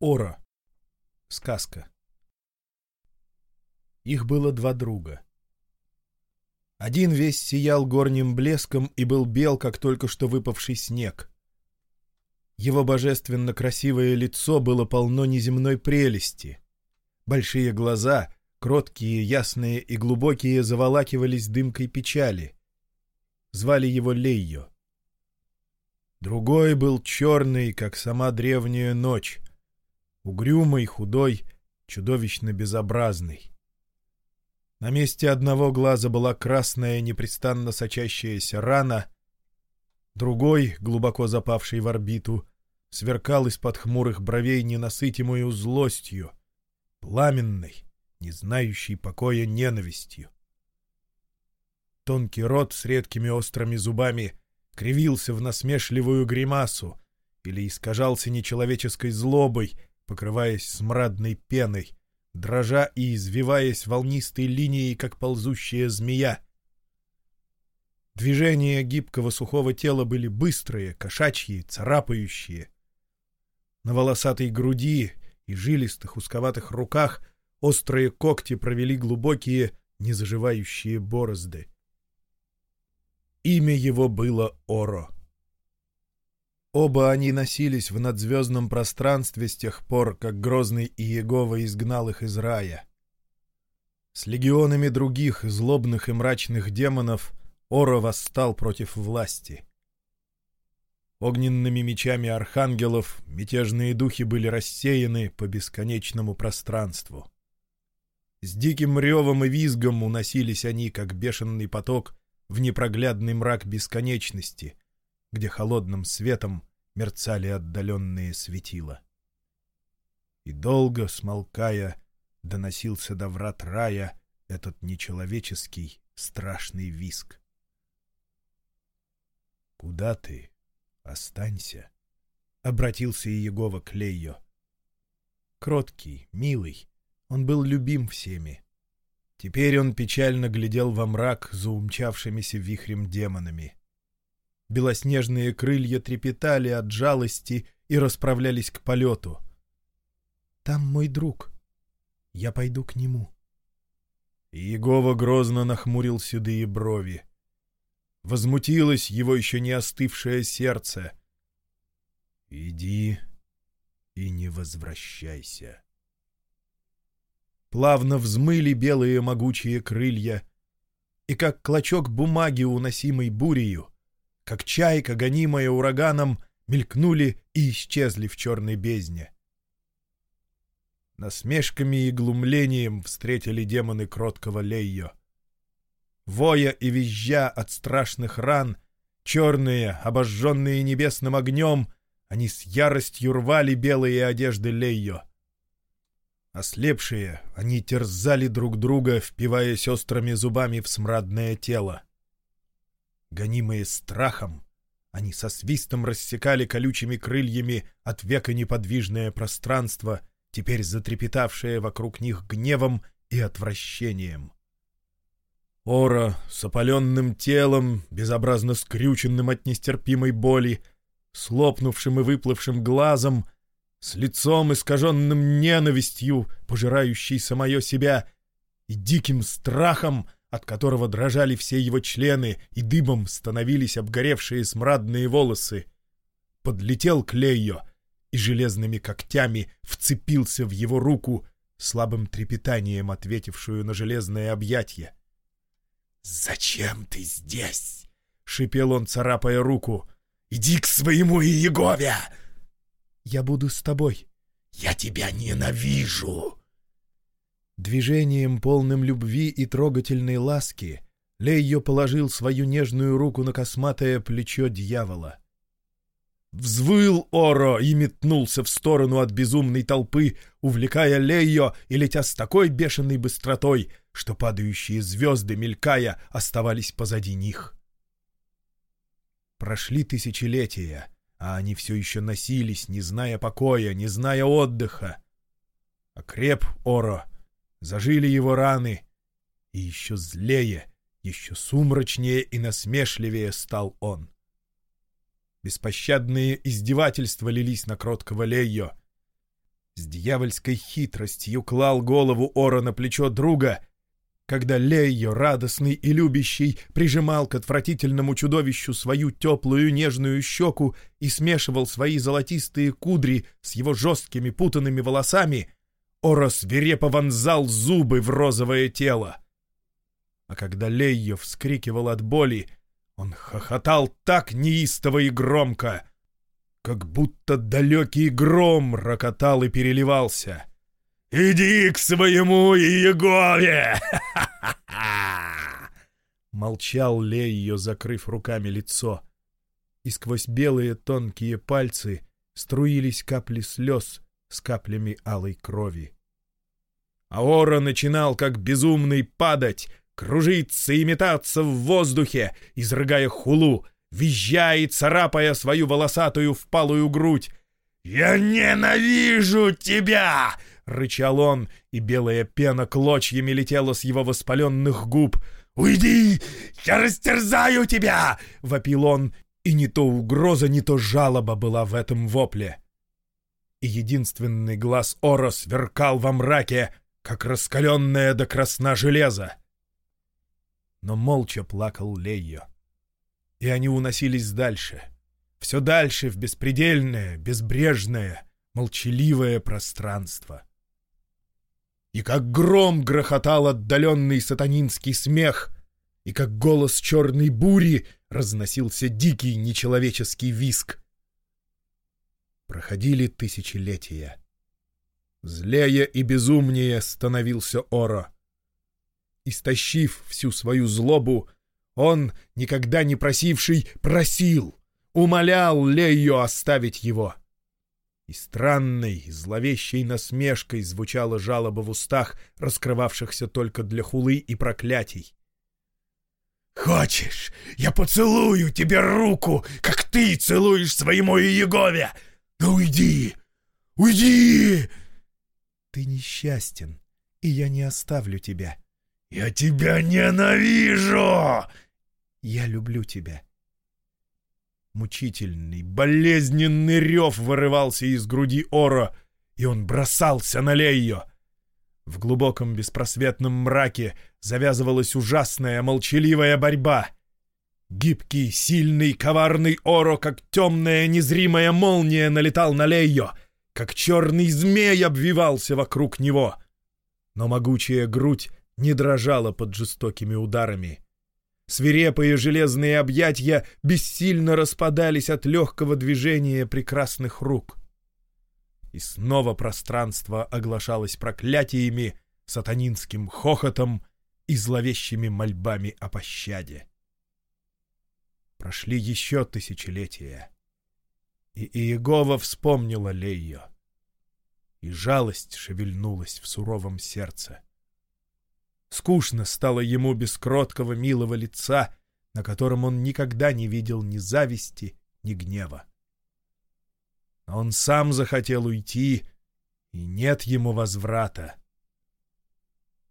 Ора. Сказка. Их было два друга. Один весь сиял горним блеском и был бел, как только что выпавший снег. Его божественно красивое лицо было полно неземной прелести. Большие глаза, кроткие, ясные и глубокие, заволакивались дымкой печали. Звали его Лейо. Другой был черный, как сама древняя ночь, Угрюмый, худой, чудовищно безобразный. На месте одного глаза была красная, непрестанно сочащаяся рана, другой, глубоко запавший в орбиту, сверкал из-под хмурых бровей ненасытимую злостью, пламенной, не знающей покоя ненавистью. Тонкий рот с редкими острыми зубами кривился в насмешливую гримасу или искажался нечеловеческой злобой, покрываясь смрадной пеной, дрожа и извиваясь волнистой линией, как ползущая змея. Движения гибкого сухого тела были быстрые, кошачьи, царапающие. На волосатой груди и жилистых узковатых руках острые когти провели глубокие, незаживающие борозды. Имя его было Оро. Оба они носились в надзвездном пространстве с тех пор, как грозный Иегова изгнал их из рая. С легионами других злобных и мрачных демонов Оро восстал против власти. Огненными мечами архангелов мятежные духи были рассеяны по бесконечному пространству. С диким ревом и визгом уносились они, как бешеный поток, в непроглядный мрак бесконечности — где холодным светом мерцали отдаленные светила. И долго, смолкая, доносился до врат рая этот нечеловеческий страшный виск. «Куда ты? Останься!» — обратился Иегова к Лейо. Кроткий, милый, он был любим всеми. Теперь он печально глядел во мрак за умчавшимися вихрем демонами. Белоснежные крылья трепетали от жалости и расправлялись к полету. «Там мой друг. Я пойду к нему». Иегова грозно нахмурил седые брови. Возмутилось его еще не остывшее сердце. «Иди и не возвращайся». Плавно взмыли белые могучие крылья, и как клочок бумаги, уносимый бурею, как чайка, гонимая ураганом, мелькнули и исчезли в черной бездне. Насмешками и глумлением встретили демоны кроткого Лейо. Воя и визжа от страшных ран, черные, обожженные небесным огнем, они с яростью рвали белые одежды Лейо. Ослепшие, они терзали друг друга, впиваясь острыми зубами в смрадное тело. Гонимые страхом, они со свистом рассекали колючими крыльями от века неподвижное пространство, теперь затрепетавшее вокруг них гневом и отвращением. Ора с опаленным телом, безобразно скрюченным от нестерпимой боли, с лопнувшим и выплывшим глазом, с лицом, искаженным ненавистью, пожирающей самое себя, и диким страхом — от которого дрожали все его члены и дыбом становились обгоревшие смрадные волосы. Подлетел к Лейо и железными когтями вцепился в его руку, слабым трепетанием ответившую на железное объятие. «Зачем ты здесь?» — шипел он, царапая руку. «Иди к своему Иегове!» «Я буду с тобой». «Я тебя ненавижу!» Движением, полным любви и трогательной ласки, Лейо положил свою нежную руку на косматое плечо дьявола. Взвыл Оро и метнулся в сторону от безумной толпы, увлекая Лейо и летя с такой бешеной быстротой, что падающие звезды, мелькая, оставались позади них. Прошли тысячелетия, а они все еще носились, не зная покоя, не зная отдыха. Окреп Оро — Зажили его раны, и еще злее, еще сумрачнее и насмешливее стал он. Беспощадные издевательства лились на кроткого Лейо. с дьявольской хитростью клал голову Ора на плечо друга, когда Лейо, радостный и любящий, прижимал к отвратительному чудовищу свою теплую нежную щеку и смешивал свои золотистые кудри с его жесткими путанными волосами, Ора свирепо вонзал зубы в розовое тело. А когда Лейо вскрикивал от боли, он хохотал так неистово и громко, как будто далекий гром рокотал и переливался. «Иди к своему Иегове!» Молчал Лейо, закрыв руками лицо. И сквозь белые тонкие пальцы струились капли слез с каплями алой крови. Аора начинал, как безумный, падать, кружиться и метаться в воздухе, изрыгая хулу, визжа и царапая свою волосатую впалую грудь. «Я ненавижу тебя!» — рычал он, и белая пена клочьями летела с его воспаленных губ. «Уйди! Я растерзаю тебя!» — вопил он, и не то угроза, не то жалоба была в этом вопле. И единственный глаз Ора сверкал во мраке, как раскаленное до красна железо. Но молча плакал Лейо и они уносились дальше. Все дальше в беспредельное, безбрежное, молчаливое пространство. И как гром грохотал отдаленный сатанинский смех, и как голос черной бури разносился дикий нечеловеческий виск. Проходили тысячелетия. Злее и безумнее становился Оро. Истощив всю свою злобу, он, никогда не просивший, просил, умолял Лею оставить его. И странной, зловещей насмешкой звучала жалоба в устах, раскрывавшихся только для хулы и проклятий. «Хочешь, я поцелую тебе руку, как ты целуешь своему Иегове? Ну уйди! Уйди!» «Ты несчастен, и я не оставлю тебя». «Я тебя ненавижу!» Я люблю тебя. Мучительный, болезненный рев вырывался из груди Оро, и он бросался на Лейо. В глубоком беспросветном мраке завязывалась ужасная молчаливая борьба. Гибкий, сильный, коварный Оро, как темная незримая молния, налетал на Лейо, как черный змей обвивался вокруг него. Но могучая грудь не дрожала под жестокими ударами. Свирепые железные объятья бессильно распадались от легкого движения прекрасных рук. И снова пространство оглашалось проклятиями, сатанинским хохотом и зловещими мольбами о пощаде. Прошли еще тысячелетия, и Иегова вспомнила Лейо, и жалость шевельнулась в суровом сердце. Скучно стало ему без кроткого милого лица, на котором он никогда не видел ни зависти, ни гнева. Он сам захотел уйти, и нет ему возврата.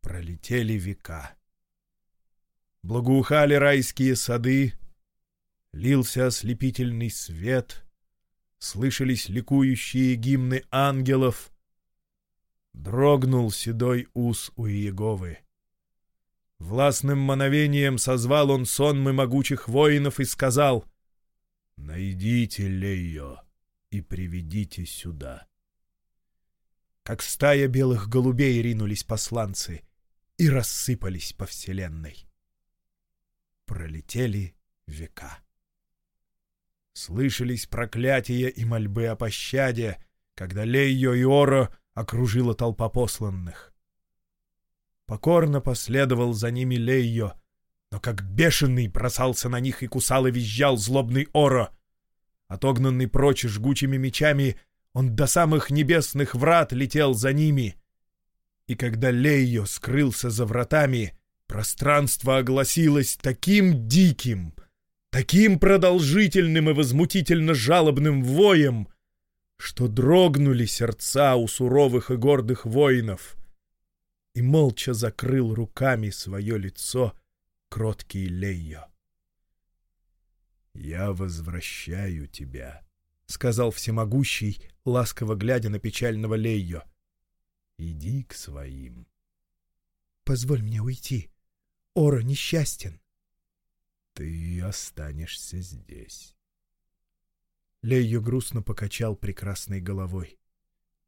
Пролетели века. Благоухали райские сады, лился ослепительный свет, слышались ликующие гимны ангелов, дрогнул седой ус у Иеговы. Властным мановением созвал он сонмы могучих воинов и сказал «Найдите Лейо и приведите сюда». Как стая белых голубей ринулись посланцы и рассыпались по вселенной. Пролетели века. Слышались проклятия и мольбы о пощаде, когда Лейо и Оро окружила толпа посланных. Покорно последовал за ними Лейо, но как бешеный бросался на них и кусал и визжал злобный Оро. Отогнанный прочь жгучими мечами, он до самых небесных врат летел за ними. И когда Лейо скрылся за вратами, пространство огласилось таким диким, таким продолжительным и возмутительно жалобным воем, что дрогнули сердца у суровых и гордых воинов — и молча закрыл руками свое лицо кроткий Лейо. «Я возвращаю тебя», — сказал всемогущий, ласково глядя на печального Лейо. «Иди к своим». «Позволь мне уйти. Ора несчастен». «Ты останешься здесь». Лейо грустно покачал прекрасной головой.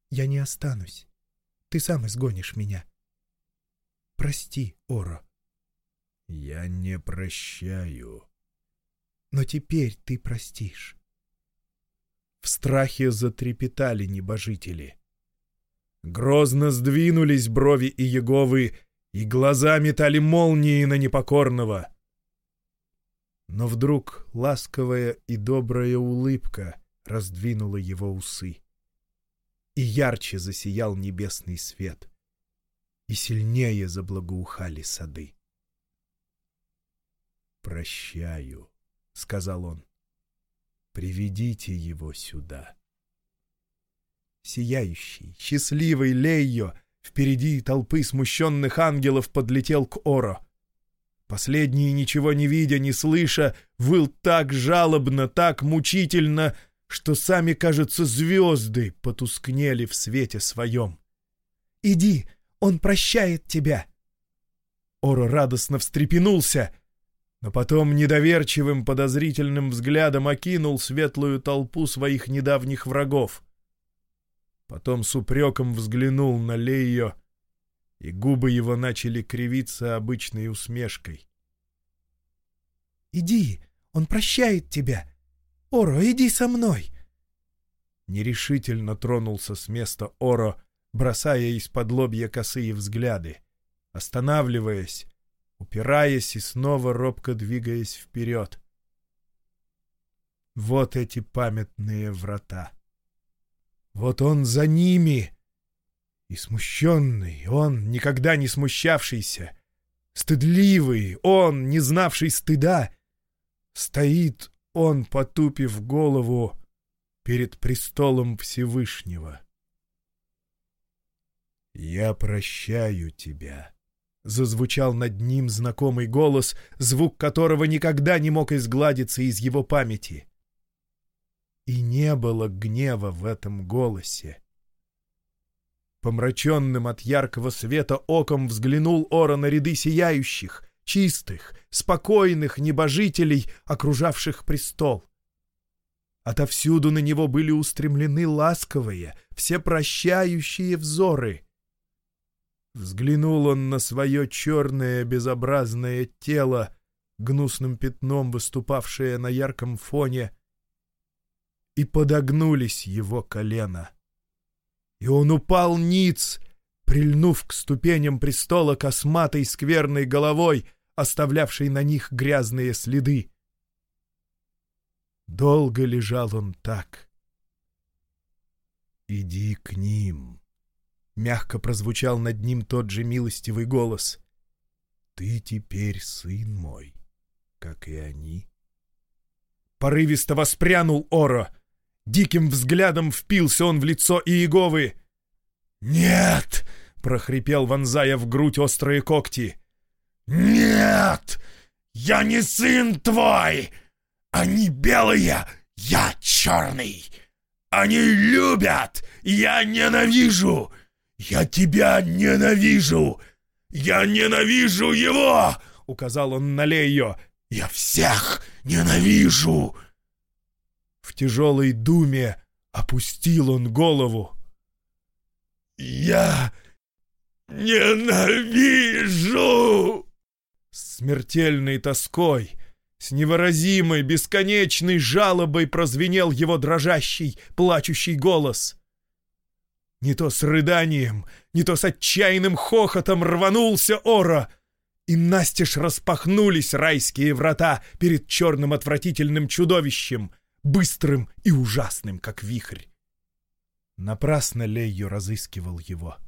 «Я не останусь. Ты сам изгонишь меня. Прости, Оро». «Я не прощаю». «Но теперь ты простишь». В страхе затрепетали небожители. Грозно сдвинулись брови и Еговы, и глаза метали молнии на непокорного. Но вдруг ласковая и добрая улыбка раздвинула его усы. И ярче засиял небесный свет, и сильнее заблагоухали сады. «Прощаю», — сказал он. «Приведите его сюда». Сияющий, счастливый Лейо впереди толпы смущенных ангелов подлетел к Оро. Последний, ничего не видя, не слыша, выл так жалобно, так мучительно, что сами, кажется, звезды потускнели в свете своем. «Иди, он прощает тебя!» Оро радостно встрепенулся, но потом недоверчивым подозрительным взглядом окинул светлую толпу своих недавних врагов. Потом с упреком взглянул на Лейо и губы его начали кривиться обычной усмешкой. «Иди, он прощает тебя! Оро, иди со мной!» Нерешительно тронулся с места Оро, бросая из-под лобья косые взгляды, останавливаясь, упираясь и снова робко двигаясь вперед. Вот эти памятные врата. Вот он за ними, и смущенный, он, никогда не смущавшийся, стыдливый, он, не знавший стыда, стоит он, потупив голову перед престолом Всевышнего. «Я прощаю тебя», — зазвучал над ним знакомый голос, звук которого никогда не мог изгладиться из его памяти. И не было гнева в этом голосе. Помраченным от яркого света оком взглянул Ора на ряды сияющих, чистых, спокойных небожителей, окружавших престол. Отовсюду на него были устремлены ласковые, всепрощающие взоры. Взглянул он на свое черное безобразное тело, гнусным пятном выступавшее на ярком фоне, и подогнулись его колено и он упал ниц, прильнув к ступеням престола косматой скверной головой, оставлявшей на них грязные следы. Долго лежал он так. «Иди к ним», — мягко прозвучал над ним тот же милостивый голос. «Ты теперь сын мой, как и они». Порывисто воспрянул Оро — Диким взглядом впился он в лицо Иеговы. «Нет!» — прохрипел, вонзая в грудь острые когти. «Нет! Я не сын твой! Они белые, я черный! Они любят, я ненавижу! Я тебя ненавижу! Я ненавижу его!» — указал он на Лею. «Я всех ненавижу!» В тяжелой думе опустил он голову. «Я ненавижу!» С смертельной тоской, с невыразимой, бесконечной жалобой прозвенел его дрожащий, плачущий голос. Не то с рыданием, не то с отчаянным хохотом рванулся Ора, и настежь распахнулись райские врата перед черным отвратительным чудовищем — быстрым и ужасным, как вихрь. Напрасно Лейо разыскивал его.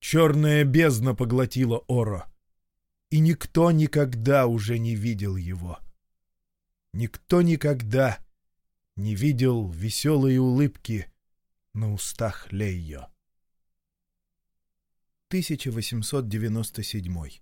Черная бездна поглотила Оро, и никто никогда уже не видел его. Никто никогда не видел веселые улыбки на устах Лейо. 1897